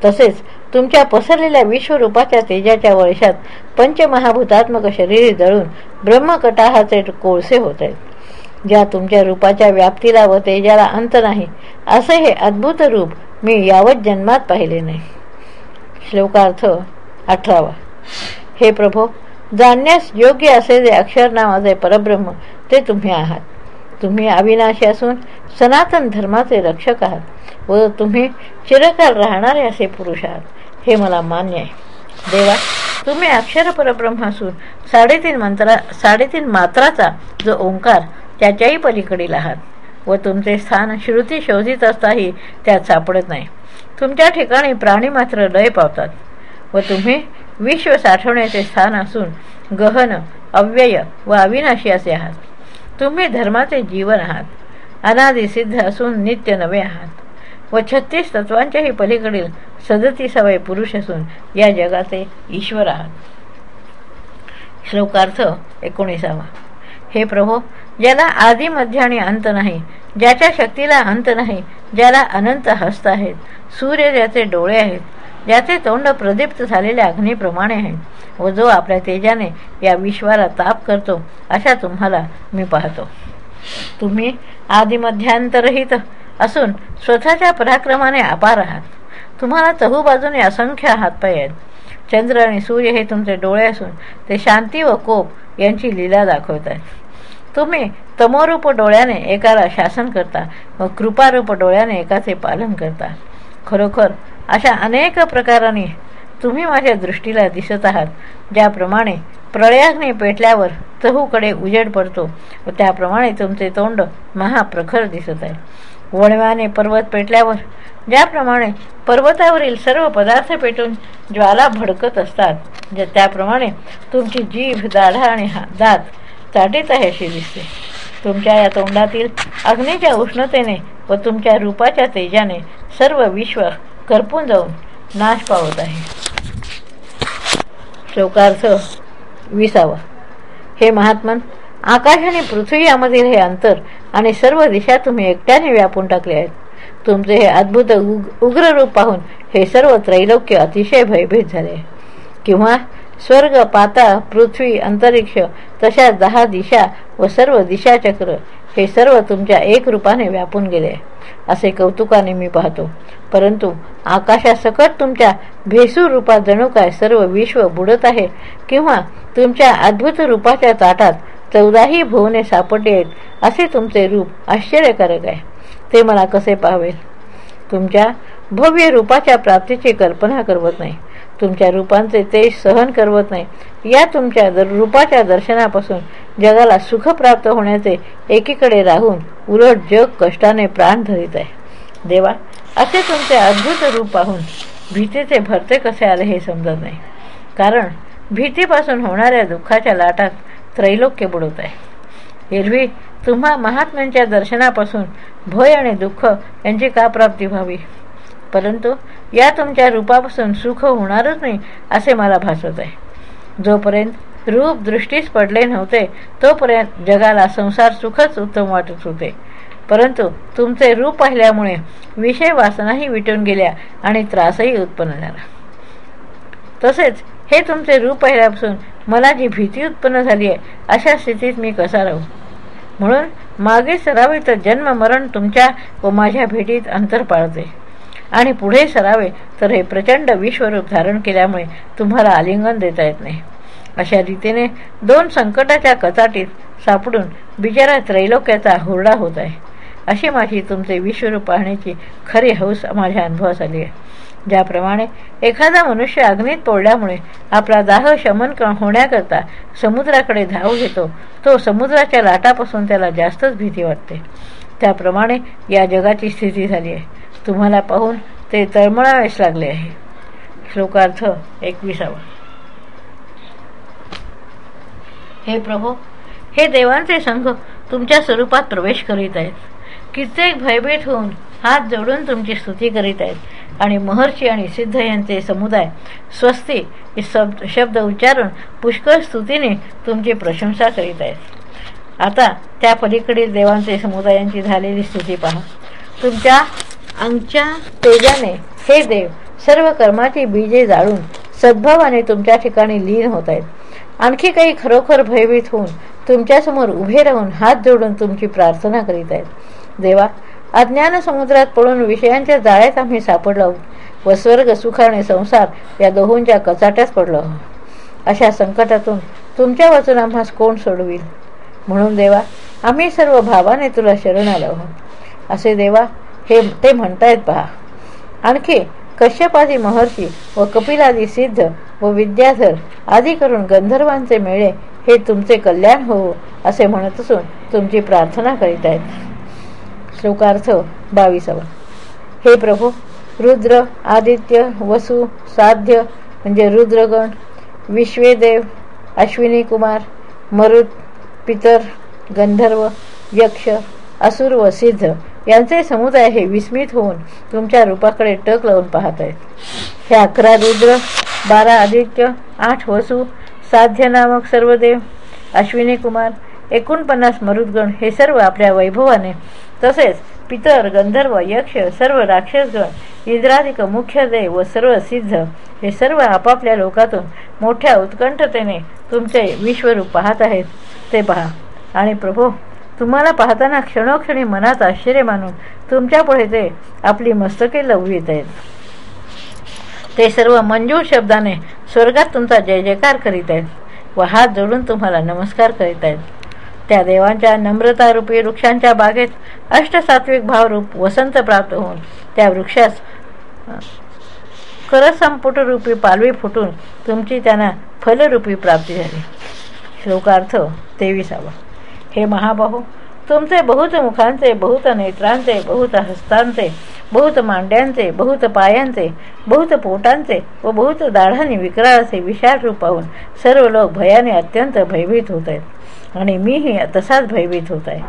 A: तसेच तुमच्या पसरलेल्या विश्वरूपाच्या तेजाच्या वळशात पंचमहाभूतात्मक शरीर जळून ब्रह्मकटाहाचे कोळसे होत आहेत ज्या तुमच्या रूपाच्या व्याप्तीला व तेजाला अंत नाही असे हे अद्भुत रूप मी यावत जन्मात पाहिले नाही. श्लोकार्थ अठरावा. हे प्रभो जाणण्यास योग्य असे जे अक्षर नावाचे परब्रह्म ते तुम्ही आहात. तुम्ही अविनाशी असून सनातन धर्माचे रक्षक आहात व तुम्ही चिरकाल राहणारे असे पुरुष आहात. हे मला मान्य आहे. देवा तुम्ही अक्षर परब्रह्म असून साडेतीन मंत्रा साडेतीन मात्राचा जो ओंकार त्याच्याही पलीकडील आहात. व तुमचे स्थान श्रुती शोधित असताही त्यात सापडत नाही. तुमच्या ठिकाणी प्राणी मात्र लय पावतात व तुम्ही विश्व साठवण्याचे स्थान असून गहन अव्यय व अविनाशी असे आहात. तुम्ही धर्माचे जीवन आहात. अनादिसिद्ध असून नित्य नवे आहात. व छत्तीस तत्वांच्याही पलीकडील सदतीसावे पुरुष असून या जगाचे ईश्वर आहात. श्लोकार्थ एकोणीसावा. हे प्रभो ज्याला आधी मध्य आणि अंत नाही ज्याच्या शक्तीला अंत नाही ज्याला अनंत हस्त आहेत. सूर्य ज्याचे डोळे आहेत ज्याचे तोंड प्रदीप्त झालेल्या अग्नीप्रमाणे आहे. व जो आपल्या तेजाने या विश्वाला ताप करतो अशा तुम्हाला मी पाहतो. तुम्ही आदिमध्यांतरहित असून स्वतःच्या पराक्रमाने अपार आहात. तुम्हाला चहू बाजूने असंख्य हातपाय आहेत. चंद्र आणि सूर्य हे तुमचे डोळे असून ते शांती व कोप यांची लीला दाखवत आहेत. तुम्ही तमोरूप डोळ्याने एकाला शासन करता व कृपारूप डोळ्याने एकाचे पालन करता. खरोखर अशा अनेक प्रकाराने तुम्ही माझ्या दृष्टीला दिसत आहात ज्याप्रमाणे प्रळयाग्नी पेटल्यावर चहूकडे उजेड पडतो व त्याप्रमाणे तुमचे तोंड महाप्रखर दिसत आहे. वणव्याने पर्वत पेटल्यावर ज्याप्रमाणे पर्वतावरील सर्व पदार्थ पेटून ज्वाला भडकत असतात ज्या त्याप्रमाणे तुमची जीभ दाढा आणि दात चाटीत आहे अशी दिसते. तुमच्या या तोंडातील अग्नीच्या उष्णतेने व तुमच्या रूपाच्या तेजाने सर्व विश्व करपून जाऊन नाश पावत आहे. श्लोकार्थ विसावा. हे महात्मन आकाश आणि पृथ्वी यामधील हे अंतर आणि सर्व दिशा तुम्ही एकट्याने व्यापून टाकले आहेत. तुमचे हे अद्भुत उग्र रूप पाहून हे सर्व त्रैलोक्य अतिशय भयभीत झाले. किंवा स्वर्ग पाता पृथ्वी अंतरिक्ष तशा दहा दिशा व सर्व दिशाचक्र हे सर्व तुमच्या एक रूपाने व्यापून गेले. असे कौतुकाने मी पाहतो. परंतु आकाशासकट तुमच्या भेसूर रूपात जणू काय सर्व विश्व बुडत आहे किंवा तुमच्या अद्भुत रूपाच्या ताटात चौदाही भुवने सापडले आहेत असे तुमचे रूप आश्चर्यकारक आहे. ते मला कसे पाहावेल तुमच्या भव्य रूपाच्या प्राप्तीची कल्पना करवत नाही. तुमच्या रूपांचे तेज सहन करवत नाही. या तुमच्या रूपाच्या दर्शनापासून जगाला सुख प्राप्त होण्याचे एकीकडे राहून उलट जग कष्टाने प्राण धरीत आहे. देवा असे तुमचे अद्भुत रूप पाहून भीतीचे भरते कसे आले हे समजत नाही. कारण भीतीपासून होणाऱ्या दुःखाच्या लाटात त्रैलोक्य बुडवत आहे. एरवी तुम्हा महात्म्यांच्या दर्शनापासून भय आणि दुःख यांची का प्राप्ती व्हावी? परंतु या तुमच्या रूपापासून सुख होणारच नाही असे मला भासत आहे. जोपर्यंत रूप दृष्टीस पडले नव्हते तोपर्यंत जगाला संसार सुखच उत्तम वाटत होते. परंतु तुमचे रूप पाहिल्यामुळे विषय वासनाही विटून गेल्या आणि त्रासही उत्पन्न झाला. तसेच हे तुमचे रूप पाहिल्यापासून मला जी भीती उत्पन्न झाली आहे अशा स्थितीत मी कसा राहू? म्हणून मागे सरावे तर जन्म मरण तुमच्या व माझ्या भेटीत अंतर पाळते. आणि पुढे सरावे तर हे प्रचंड विश्वरूप धारण केल्यामुळे तुम्हाला आलिंगन देता येत नाही. अशा रीतीने दोन संकटाच्या कचाटीत सापडून बिचारा त्रैलोक्याचा हुरडा होत आहे. अशी माझी तुमचे विश्वरूप पाहण्याची खरी हौस माझ्या अनुभवास आली आहे. ज्याप्रमाणे एखादा मनुष्य अग्नीत पोळल्यामुळे आपला दाह शमन होण्याकरता समुद्राकडे धाव घेतो तो समुद्राच्या लाटापासून त्याला जास्तच भीती वाटते. त्याप्रमाणे या जगाची स्थिती झाली आहे. तुम्हाला पाहून ते तळमळावेस लागले आहे. श्लोकार्थ एकविसावा. हे प्रभो हे देवांचे संघ तुमच्या स्वरूपात प्रवेश करीत आहेत. कित्येक भयभीत होऊन हात जोडून तुमची स्तुती करीत आहेत. आणि महर्षी आणि सिद्ध यांचे समुदाय स्वस्ती शब्द उच्चारून पुष्कळ स्तुतीने तुमची प्रशंसा करीत आहेत. आता त्या पलीकडील देवांचे समुदायांची झालेली स्तुती पहा. तुमच्या आमच्या तेजाने हे देव सर्व कर्माची बीजे जाळून सद्भावाने तुमच्या ठिकाणी लीन होत आहेत. आणखी काही खरोखर भयभीत होऊन तुमच्यासमोर उभे राहून हात जोडून तुमची प्रार्थना करीत आहेत. देवा अज्ञान समुद्रात पडून विषयांच्या जाळ्यात आम्ही सापडलो व स्वर्ग सुख आणि संसार या दोहोंच्या कचाट्यात पडलो अशा संकटातून तुमच्या वाचून आम्हास कोण सोडविल? म्हणून देवा आम्ही सर्व भावाने तुला शरण आलो आहोत. असे देवा हे ते म्हणतायत पहा. आणखी कश्यपादी महर्षी व कपिलादी सिद्ध व विद्याधर आदी करून गंधर्वांचे मेळे हे तुमचे कल्याण होवो असे म्हणत असून तुमची प्रार्थना करीत आहेत श्लोकार्थ बावीसावा. हे प्रभू रुद्र आदित्य वसु साध्य म्हणजे रुद्रगण विश्वेदेव अश्विनी कुमार मरुत पितर गंधर्व यक्ष असुर व सिद्ध यांचे समुदाय हे विस्मित होऊन तुमच्या रूपाकडे टक लावून पाहत आहेत. हे अकरा रुद्र बारा आदित्य आठ वसू साध्य नामक सर्वदेव अश्विनी कुमार एकोणपन्नास मरुदगण हे सर्व आपल्या वैभवाने तसेच पितर गंधर्व यक्ष सर्व राक्षसगण इंद्राधिक मुख्य देव व सर्व सिद्ध हे सर्व आपापल्या लोकातून मोठ्या उत्कंठतेने तुमचे विश्वरूप पाहत आहेत. ते पहा. आणि प्रभू तुम्हाला पाहताना क्षणोक्षणी मनात आश्चर्य मानून तुमच्यापुढे ते आपली मस्तके लववीत आहेत. ते सर्व मंजूर शब्दाने स्वर्गात तुमचा जय जयकार करीत आहेत. व हात जोडून तुम्हाला नमस्कार करीत आहेत. त्या देवांच्या नम्रतारूपी वृक्षांच्या बागेत अष्टसात्विक भावरूप वसंत प्राप्त होऊन त्या वृक्षास करसंपुटरूपी पालवी फुटून तुमची त्यांना फलरूपी प्राप्ती झाली. श्लोकार्थ तेविसावा. हे महाबाहू तुमचे बहुत मुखांचे बहुत नेत्रांचे बहुत हस्तांचे बहुत मांड्यांचे बहुत पायांचे बहुत पोटांचे व बहुत दाढाने विकराळ असे विशाल रूप पाहून सर्व लोक भयाने अत्यंत भयभीत होत आहेत. आणि मीही तसाच भयभीत होत आहे.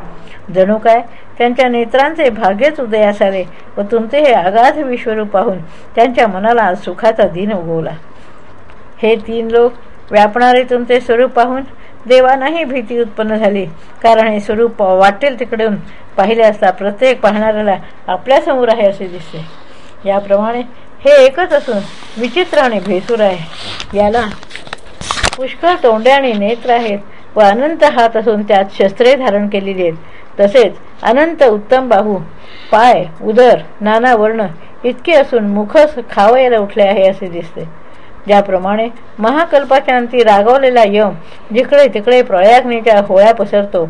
A: जणू काय त्यांच्या नेत्रांचे भाग्यच उदय असावे व तुमचे हे अगाध विश्वरूप पाहून त्यांच्या मनाला सुखाचा दिन उगवला. हे तीन लोक व्यापणारे तुमचे स्वरूप पाहून देवांनाही भीती उत्पन्न झाली. कारण हे स्वरूप वाटेल तिकडून पाहिले असता प्रत्येक पाहणाऱ्याला आपल्यासमोर आहे असे दिसते. याप्रमाणे हे एकच असून विचित्र आणि भेसूर आहे. याला पुष्कळ तोंडे आणि नेत्र आहेत व अनंत हात असून त्यात शस्त्रे धारण केलेली आहेत. तसेच अनंत उत्तम बाहू पाय उदर नाना वर्ण इतके असून मुखस खावयाला उठले आहे असे दिसते. ज्याप्रमाणे महाकल्पाच्या अंती रागवलेला यम जिकडे तिकडे प्रळयाग्नीच्या होळ्या पसरतो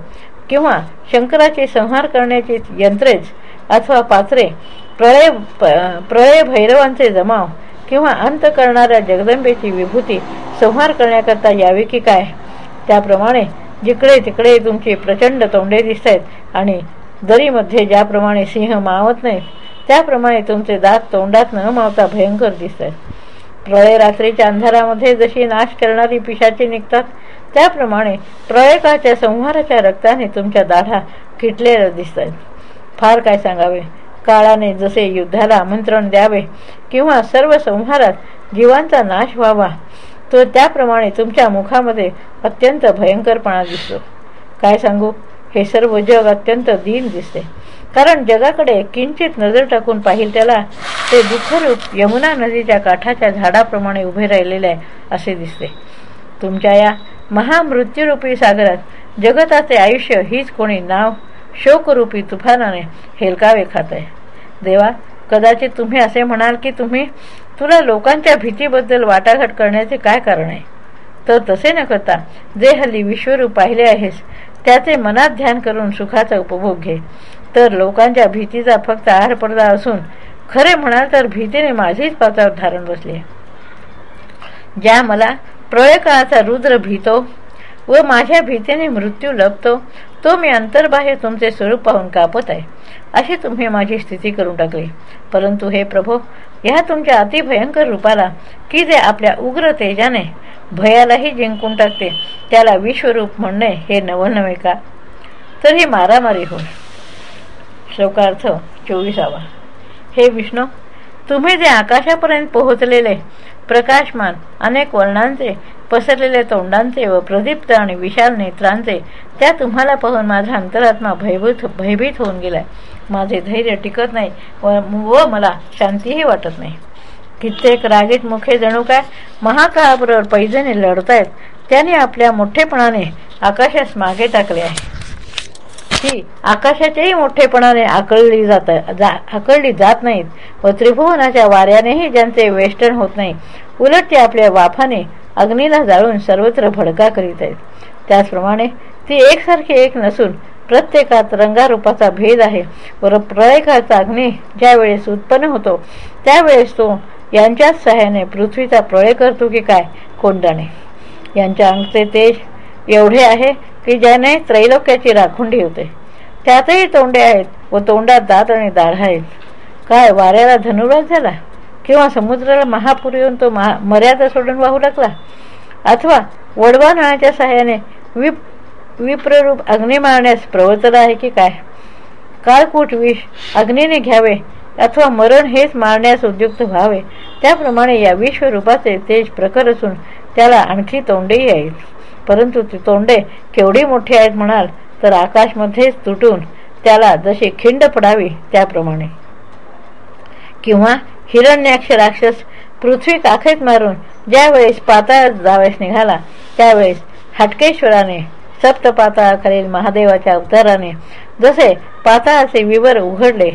A: किंवा शंकराचे संहार करण्याची यंत्रेच अथवा पात्रे प्रळय प्रळय भैरवांचे जमाव किंवा अंत करणाऱ्या जगदंबेची विभूती संहार करण्याकरता यावी की काय? त्याप्रमाणे जिकडे तिकडे तुमची प्रचंड तोंडे दिसत आहेत आणि दरीमध्ये ज्याप्रमाणे सिंह मावत नाहीत त्याप्रमाणे तुमचे दात तोंडात न मावता भयंकर दिसत आहेत प्रळय रात्रीच्या अंधारामध्ये जशी नाश करणारी पिशाची निघतात त्याप्रमाणे प्रळयकाच्या संहाराच्या रक्ताने तुमच्या दाढा किटलेल्या दिसत आहेत फार काय सांगावे? काळाने जसे युद्धाला आमंत्रण द्यावे किंवा सर्व संहारात जीवांचा नाश व्हावा तो त्याप्रमाणे तुमच्या मुखामध्ये अत्यंत भयंकरपणा दिसतो. काय सांगू? हे सर्व जग अत्यंत दीन दिसते. कारण जगाकडे किंचित नजर टाकून पाहिल त्याला ते दुःखरूप यमुना नदीच्या काठाच्या झाडाप्रमाणे उभे राहिलेले आहे असे दिसते तुमच्या या महामृत्यूरूपी सागरात जगताचे आयुष्य हीच कोणी नाव शोकरूपी तुफानाने हेलकावे खात आहे. देवा कदाचित तुम्ही असे म्हणाल की तुम्ही तुला लोकांच्या भीतीबद्दल वाटाघाट करण्याचे काय कारण आहे? तर तसे न करता जे हल्ली विश्वरूप पाहिले आहेस त्याचे मनात ध्यान करून सुखाचा उपभोग घे. तर लोकांच्या भीतीचा फक्त आहार पडदा असून खरे म्हणाल तर भीतीने माझीच पाचावर धारण बसली ज्या मला प्रळयकाळाचा रुद्र भीतो व माझ्या भीतीने मृत्यू लपतो तो मी अंतर्बाह्य तुमचे स्वरूप पाहून कापत आहे. अशी तुम्ही माझी स्थिती करून टाकली. परंतु हे प्रभो ह्या तुमच्या अतिभयंकर रूपाला की जे आपल्या उग्र तेजाने भयालाही जिंकून टाकते त्याला विश्वरूप म्हणणे हे नवनवे का? तर ही मारामारी होय. श्लोकार्थ चोवीसावा. हे विष्णू तुम्ही जे आकाशापर्यंत पोहोचलेले प्रकाशमान अनेक वर्णांचे पसरलेले तोंडांचे व प्रदीप्त आणि विशाल नेत्रांचे त्या तुम्हाला पाहून माझा अंतरात्मा भयभूत भयभीत होऊन गेलाय. माझे धैर्य टिकत नाही व व मला शांतीही वाटत नाही. कित्येक रागीत मुखे जणू काय महाकाळाबरोबर पैजेने लढतायत त्याने आपल्या मोठेपणाने आकाशास मागे टाकले आहे. ती आकाशाच्याही मोठेपणाने आकळली जात जा आकळली जात नाहीत. व त्रिभुवनाच्या वाऱ्यानेही ज्यांचे वेष्टन होत नाही उलट ते आपल्या वाफाने अग्नीला जाळून सर्वत्र भडका करीत आहेत. त्याचप्रमाणे ती एकसारखी एक नसून प्रत्येकात रंगारूपाचा भेद आहे व प्रळयकाचा अग्नी ज्यावेळेस उत्पन्न होतो त्यावेळेस तो यांच्याच सहाय्याने पृथ्वीचा प्रळय करतो की काय? कोण जाणे यांच्या अंगचे तेज एवढे आहे की ज्याने त्रैलोक्याची राखुंडी होते त्यातही तोंडे आहेत व तोंडात दात आणि दाढ आहेत. काय वाऱ्याला धनुर्वास झाला? किंवा समुद्राला महापूर येऊन तो महा मर्यादा सोडून वाहू लागला? अथवा वडवा नाण्याच्या सहाय्याने विप विप्ररूप अग्नी मारण्यास प्रवर्तला आहे की काय? काळकूट विष अग्नीने घ्यावे अथवा मरण हेच मारण्यास उद्युक्त व्हावे? त्याप्रमाणे या विश्वरूपाचे तेज प्रखर असून त्याला आणखी तोंडेही येईल परंतु ती तोंडे केवढी मोठी आहेत म्हणाल तर आकाशमध्येच तुटून त्याला जशी खिंड पडावी त्याप्रमाणे. किंवा हिरण्याक्ष राक्षस पृथ्वी काखेत मारून ज्यावेळेस पाताळात जावेस निघाला त्यावेळेस हटकेश्वराने सप्तपाताळाखालील महादेवाच्या अवताराने जसे पाताळाचे विवर उघडले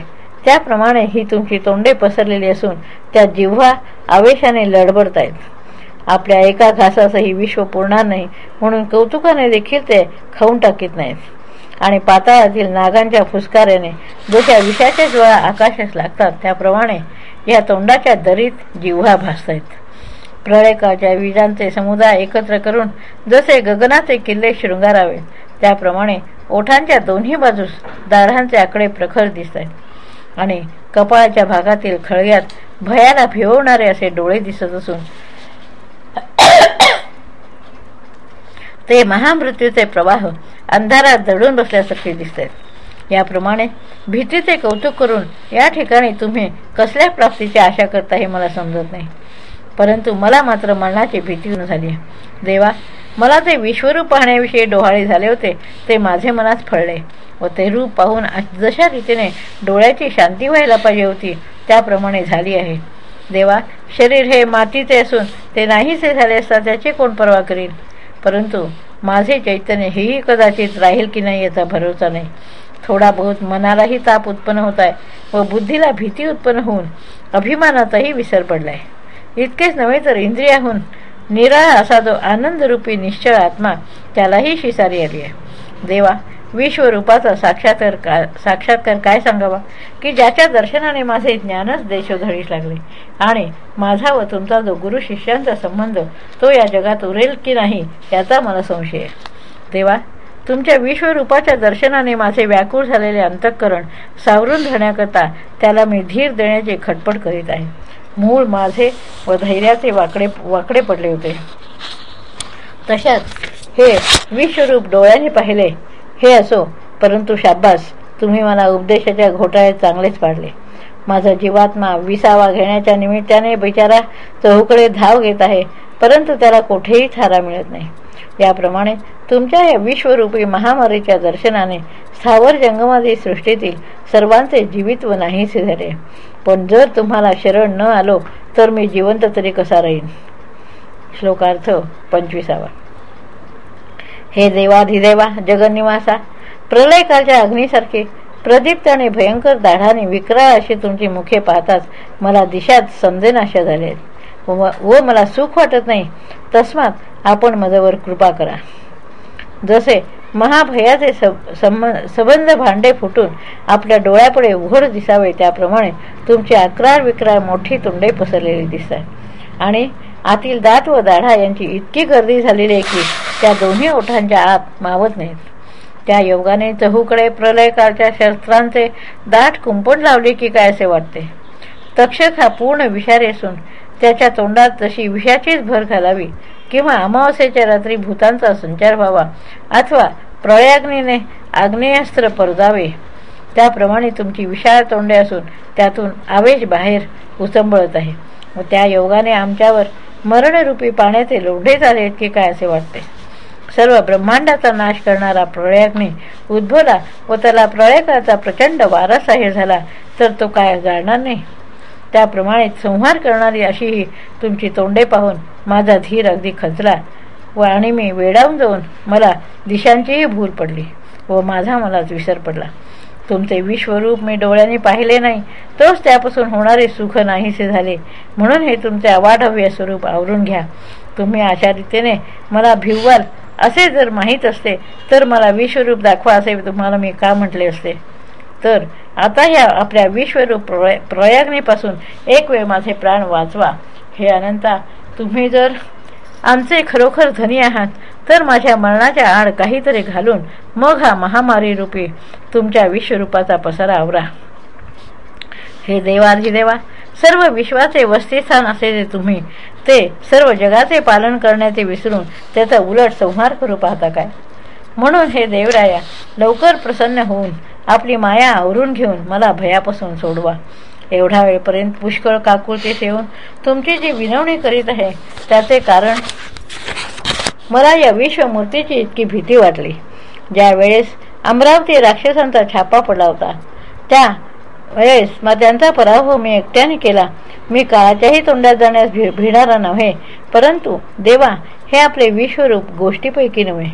A: त्याप्रमाणे ही तुमची तोंडे पसरलेली असून त्या जिव्हा आवेशाने लडबडत आहेत आपल्या एका घासासही विश्व पुरणार नाही. म्हणून कौतुकाने देखील ते खाऊन टाकीत नाहीत. आणि पाताळातील नागांच्या फुसकाऱ्याने जशा विषाच्या ज्वाळा आकाशास लागतात त्याप्रमाणे या तोंडाच्या दरीत जिव्हा भासत आहेत प्रळयकाच्या विजांचे समुदाय एकत्र करून जसे गगनाचे किल्ले शृंगारावे त्याप्रमाणे ओठांच्या दोन्ही बाजूस दाढांचे आकडे प्रखर दिसत आहेत आणि कपाळाच्या भागातील खळग्यात भयाला भिवणारे असे डोळे दिसत असून ते महामृत्यूचे प्रवाह अंधारात दडून बसल्यासारखे दिसत आहेत याप्रमाणे भीतीचे कौतुक करून या ठिकाणी तुम्ही कसल्या प्राप्तीची आशा करता हे मला समजत नाही. परंतु मला मात्र मरणाची भीती झाली देवा मला ते विश्वरूप पाहण्याविषयी डोहाळे झाले होते ते माझे मनात फळले. व ते रूप पाहून जशा रीतीने डोळ्याची शांती व्हायला पाहिजे होती त्याप्रमाणे झाली आहे. देवा शरीर हे मातीचे असून ते नाहीसे झाले असता त्याची कोण पर्वा करील परंतु माझे चैतन्य हेही कदाचित राहील की नाही याचा भरोसा नाही. थोडा बहुत मनालाही ताप उत्पन्न होत आहे व बुद्धीला भीती उत्पन्न होऊन अभिमानाचाही विसर पडलाय. इतकेच नव्हे तर इंद्रियाहून निराळा असा जो आनंदरूपी निश्चळ आत्मा त्यालाही शिसारी आली आहे. देवा विश्वरूपाचा साक्षात्कार का साक्षात्कार काय सांगावा? की ज्याच्या दर्शनाने माझे ज्ञानच देशोधडीस लागले. आणि माझा व तुमचा जो गुरु शिष्यांचा संबंध तो या जगात उरेल की नाही याचा मला संशय आहे. देवा तुमच्या विश्वरूपाच्या दर्शनाने माझे व्याकुळ झालेले अंतःकरण सावरून धरण्याकरता त्याला मी धीर देण्याची खटपट करीत आहे. मूळ माझे व धैर्याचे वाकडे वाकडे पडले होते. तशात हे विश्वरूप डोळ्याने पाहिले हे असो परंतु शाब्बास तुम्ही मला उपदेशाच्या घोटाळ्यात चांगलेच पाडले. माझा जीवात्मा विसावा घेण्याच्या निमित्ताने बिचारा चहूकडे धाव घेत आहे परंतु त्याला कुठेही थारा मिळत नाही. याप्रमाणे तुमच्या या विश्वरूपी महामारीच्या दर्शनाने स्थावर जंगमादी सृष्टीतील सर्वांचे जीवित्व नाहीसे झाले. पण जर तुम्हाला शरण न आलो तर मी जिवंत तरी कसा राहीन? श्लोकार्थ पंचवीसावा. हे देवाधिदेवा जगन्निवासा प्रलयकालच्या अग्नीसारखे प्रदीप्त आणि भयंकर दाढाने विक्राळ अशी तुमची मुखे पाहताच मला दिशात समजेनाशा झाले व मला सुख वाटत नाही. तस्मात आपण माझ्यावर कृपा करा. जसे महाभयाचे संबंध भांडे फुटून आपल्या डोळ्यापुढे उघड दिसावे त्याप्रमाणे तुमची अकरार विक्रार मोठी तोंडे पसरलेली दिसतात. आणि आतील दात व दाढा यांची इतकी गर्दी झालेली आहे की त्या दोन्ही ओठांच्या आत मावत नाहीत. त्या योगाने चहूकडे प्रलयकाळच्या शस्त्रांचे दाट कुंपण लावले की काय असे वाटते? तक्षक हा पूर्ण विषारी असून त्याच्या तोंडात जशी विषाचीच भर घालावी किंवा अमावस्येच्या रात्री भूतांचा संचार व्हावा अथवा प्रळयाग्नीने आग्नेयास्त्र परदावे. त्याप्रमाणे तुमची विशाळ तोंडे असून त्यातून आवेश बाहेर उचंबळत आहे. व त्या योगाने आमच्यावर मरणरूपी पाण्याचे लोढे झाले की काय असे वाटते? सर्व ब्रह्मांडाचा नाश करणारा प्रळयाग्नी उद्भवला व त्याला प्रळयकाचा प्रचंड वारा साहेर झाला तर तो काय जाणार नाही? त्याप्रमाणे संहार करणारी अशी ही तुमची तोंडे पाहून माझा धीर अगदी खचला व आणि मी वेडावून जाऊन मला दिशांचीही भूल पडली व माझा मलाच विसर पडला. तुमचे विश्वरूप मी डोळ्यांनी पाहिले नाही तोच त्यापासून होणारे सुख नाहीसे झाले. म्हणून हे तुमचे अवाढव्य स्वरूप आवरून घ्या. तुम्ही अशा रीतीने मला भिववाल असे जर माहीत असते तर मला विश्वरूप दाखवा असे तुम्हाला मी का म्हटले असते? तर आता ह्या आपल्या विश्वरूप प्रयाग्नीपासून एक वेळ माझे प्राण वाचवा. हे अनंता तुम्ही जर आमचे खरोखर धनी आहात तर माझ्या मरणाच्या आड काहीतरी घालून मग हा महामारी रूपी तुमच्या विश्वरूपाचा पसारा आवरा. हे देवा सर्व विश्वाचे वस्तीस्थान असलेले तुम्ही ते सर्व जगाचे पालन करण्याचे विसरून त्याचा उलट संहार करू पाहता काय? म्हणून हे देवराया लवकर प्रसन्न होऊन आपली माया आवरून घेऊन मला भयापासून सोडवा. एवढा वेळपर्यंत पुष्कळ काकुळतेस येऊन तुमची जी विनवणी करीत आहे त्याचे कारण मला या विश्वमूर्तीची इतकी भीती वाटली. ज्यावेळेस अमरावती राक्षसांचा छापा पडला होता त्या वेळेस मग त्यांचा पराभव मी एकट्याने केला. मी काळाच्याही तोंडात जाण्यास भी भिणारा नव्हे परंतु देवा हे आपले विश्वरूप गोष्टीपैकी नव्हे.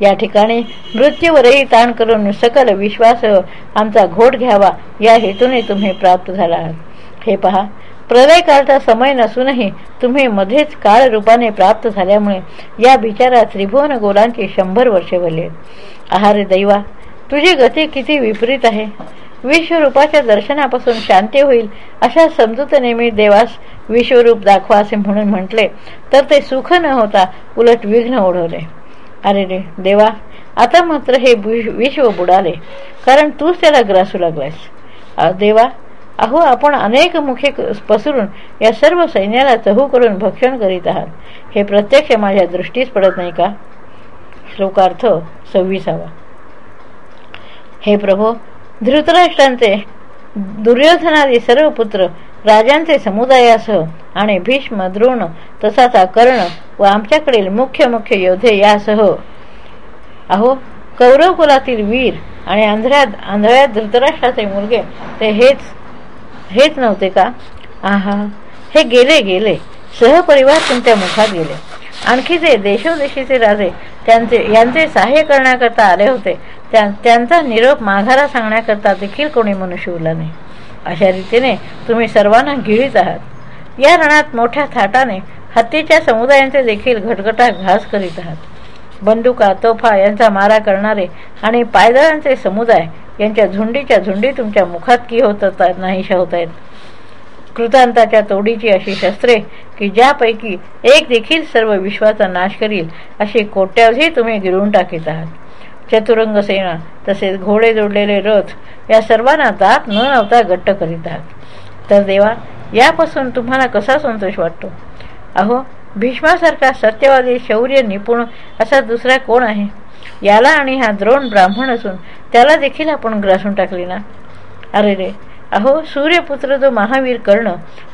A: या ठिकाणी मृत्यूवरही ताण करून सकल विश्वास आमचा घोट घ्यावा या हेतूने तुम्ही प्राप्त झाला आहात. हे पहा प्रलय काळचा समय नसूनही तुम्ही मध्येच काळ रूपाने प्राप्त झाल्यामुळे या बिचारा त्रिभुवन गोलांची शंभर वर्षे भरले आहारे दैवा तुझी गती किती विपरीत आहे. विश्वरूपाच्या दर्शनापासून शांती होईल अशा समजूतने मी देवास विश्वरूप दाखवा असे म्हणून म्हटले तर ते सुख न होता उलट विघ्न ओढवले. अरे रे देवा आता मात्र हे विश्व बुडाले कारण तूच त्याला ग्रासू लागलास देवा अहो आपण अनेक मुखे पसरून या सर्व सैन्याला चहू करून भक्षण करीत आहात. हे प्रत्यक्ष माझ्या दृष्टीस पडत नाही का? श्लोकार्थ सव्वीसावा. हे प्रभो धृतराष्ट्रांचे दुर्योधनादी सर्व पुत्र राजांचे समुदायासह आणि भीष्म द्रोण तसाच कर्ण व आमच्याकडील मुख्य मुख्य योद्धे यासह अहो कौरव कुलातील वीर आणि आंधळ्यात आंधळ्यात धृतराष्ट्राचे मुलगे ते हेच हेच नव्हते का? आहा. हे गेले गेले. सहपरिवार तुमच्या मुखात गेले. आणखी जे देशोदेशीचे राजे त्यांचे यांचे सहाय्य करण्याकरता आले होते त्यांचा निरोप माघारा सांगण्याकरता देखील कोणी मनुष्य उरला नाही. अशा रीतीने तुम्ही सर्वांना गिळीत आहात. या रणात मोठ्या थाटाने हत्तीच्या समुदायांचे देखील घटघटा घास करीत आहात. बंदुका तोफा यांचा मारा करणारे आणि पायदळांचे समुदाय यांच्या झुंडीच्या झुंडी तुमच्या मुखात की होत नाहीशा होत आहेत. कृतांताच्या तोडीची अशी शस्त्रे की ज्यापैकी एक देखील सर्व विश्वाचा नाश करील अशी कोट्यावधी तुम्ही गिरवून टाकीत आहात. चतुरंग सेना तसेच घोडे जोडलेले रथ या सर्वांना दात न नव्हता घट्ट करीत आहात. तर देवा यापासून तुम्हाला कसा संतोष वाटतो? अहो भीष्मासारखा सत्यवादी शौर्य निपुण असा दुसरा कोण आहे? याला आणि हा द्रोण ब्राह्मण असून त्याला देखील आपण ग्रासून टाकले ना? अरे रे अहो सूर्यपुत्र जो महावीर कर्ण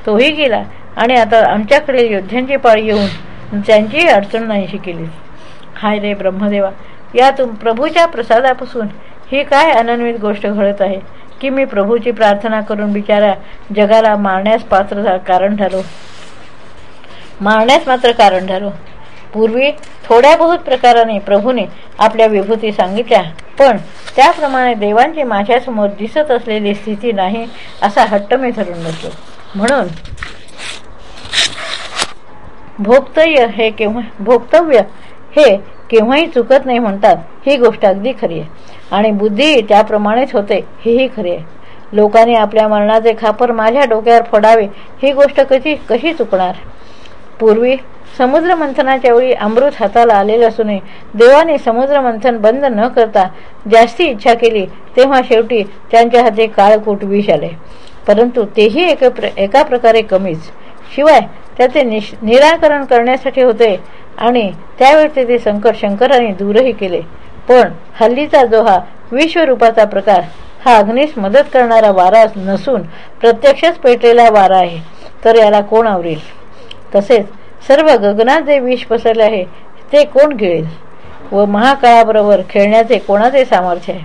A: तोही गेला आणि आता आमच्याकडे योद्ध्यांची पाळी येऊन त्यांचीही अडचण नाहीशी केली. हाय रे ब्रह्मदेवा यातून प्रभूच्या प्रसादापासून ही काय अनन्वित गोष्ट घडत आहे? की मी प्रभूची प्रार्थना करून बिचारा जगाला मारण्यास पात्र कारण झालो मारण्यास मात्र कारण झालो पूर्वी थोड्या बहुत प्रकाराने प्रभूने आपल्या विभूती सांगितल्या पण त्याप्रमाणे देवांची माझ्यासमोर दिसत असलेली स्थिती नाही असा हट्ट मी धरून नसतो म्हणून भोक्तव्य हे केव्हा भोक्तव्य हे केव्हाही चुकत नाही म्हणतात ही गोष्ट अगदी खरी आहे. आणि बुद्धी त्याप्रमाणेच होते हेही खरे आहे. लोकांनी आपल्या मरणाचे खापर माझ्या डोक्यावर फोडावे ही गोष्ट कशी कशी चुकणार? पूर्वी समुद्र मंथनाच्या वेळी अमृत हाताला आलेलं असूनही देवाने समुद्र मंथन बंद न करता जास्ती इच्छा केली तेव्हा शेवटी त्यांच्या हाती काळकूट विष आले. परंतु तेही एक प्र एका प्रकारे कमीच. शिवाय त्याचे निश निराकरण करण्यासाठी होते आणि त्यावेळी ते संकट शंकराने दूरही केले. पण हल्लीचा जो हा विश्वरूपाचा प्रकार हा अग्नीस मदत करणारा वारा नसून प्रत्यक्षच पेटलेला वारा आहे तर याला कोण आवरेल? तसेच सर्व गगनात जे विष पसरले आहे. ते कोण गिळेल व महाकाळाबरोबर खेळण्याचे कोणाचे सामर्थ्य आहे?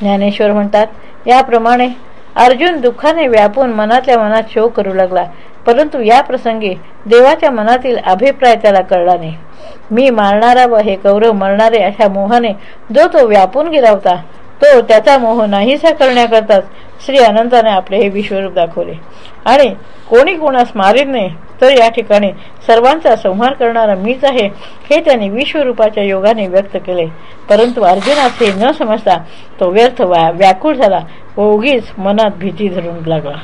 A: ज्ञानेश्वर म्हणतात याप्रमाणे अर्जुन दुःखाने व्यापून मनातल्या मनात शोक करू लागला. परंतु या प्रसंगी देवाच्या मनातील अभिप्राय त्याला कळला नाही. मी मारणारा व हे कौरव मरणारे अशा मोहाने जो तो व्यापून गेला होता तो त्याचा मोह नाहीसा करण्याकरताच श्री अनंताने आपले हे विश्वरूप दाखवले. आणि कोणी कोणास मारित नाही तर या ठिकाणी सर्वांचा संहार करणारा मीच आहे हे त्यांनी विश्वरूपाच्या योगाने व्यक्त केले. परंतु अर्जुनास हे न समजता तो व्यर्थ व्याकुळ झाला. व उगीच मनात भीती धरून लागला.